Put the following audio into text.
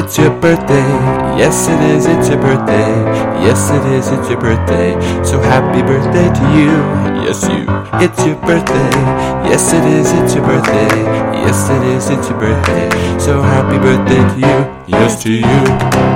It's your birthday. Yes, it is. It's your birthday. Yes, it is. It's your birthday. So happy birthday to you. Yes, you. It's your birthday. Yes, it is. It's your birthday. Yes, it is. It's your birthday. So happy birthday to you. Yes, to you.